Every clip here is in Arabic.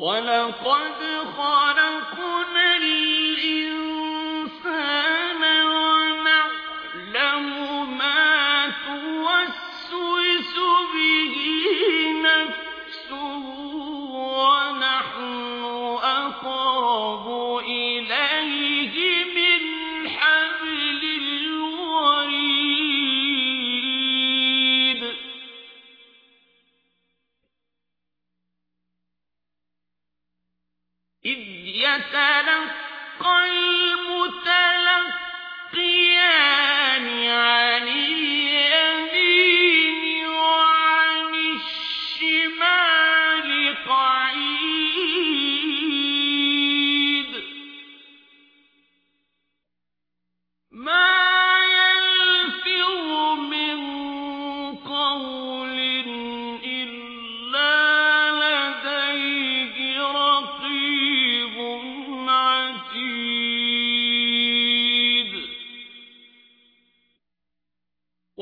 وَلَقَدْ خَلَقْنَا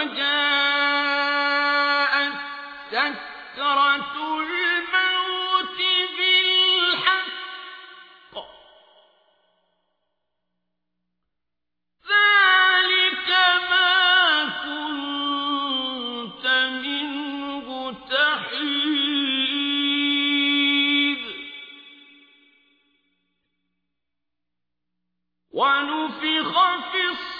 وَجَاءَتْ الْمَوْتِ بِالْحَقِّ ۖ. ذَٰلِكَ مَا كُنتَ مِنْهُ وَنُفِخَ فِي الصُّورِ ۚ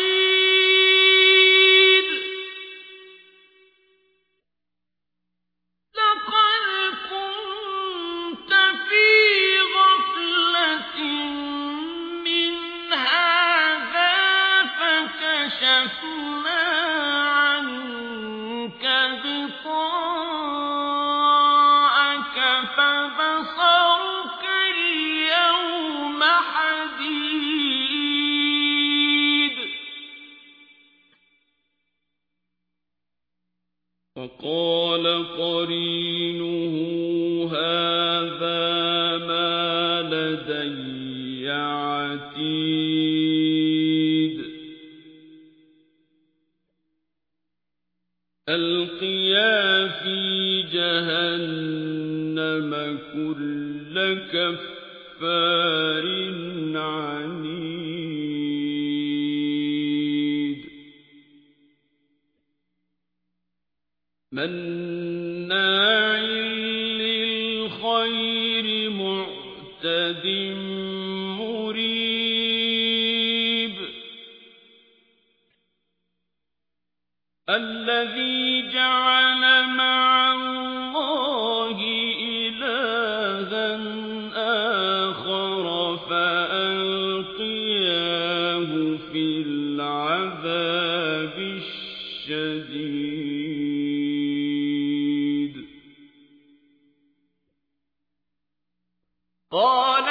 وَقَالَ قَرِينُهُ هَٰذَا مَا لَدَيَّ أَلْقِيَا فِي جَهَنَّمَ كُلَّ كَفَّارٍ عَنِيدٍ. مَّنَّاعٍ الَّذِي جَعَلَ مَعَ اللَّهِ إِلَٰهًا آخَرَ فَأَلْقِيَاهُ فِي الْعَذَابِ الشَّدِيدِ. قَالَ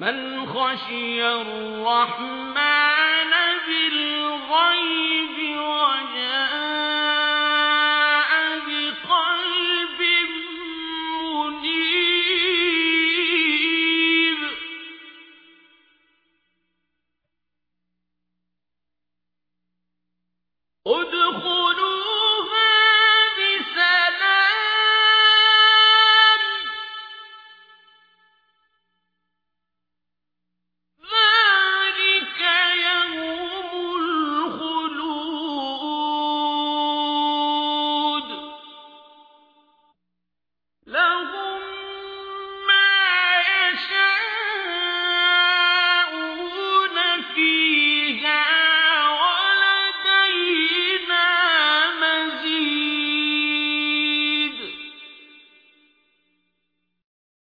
من خشي الرحمن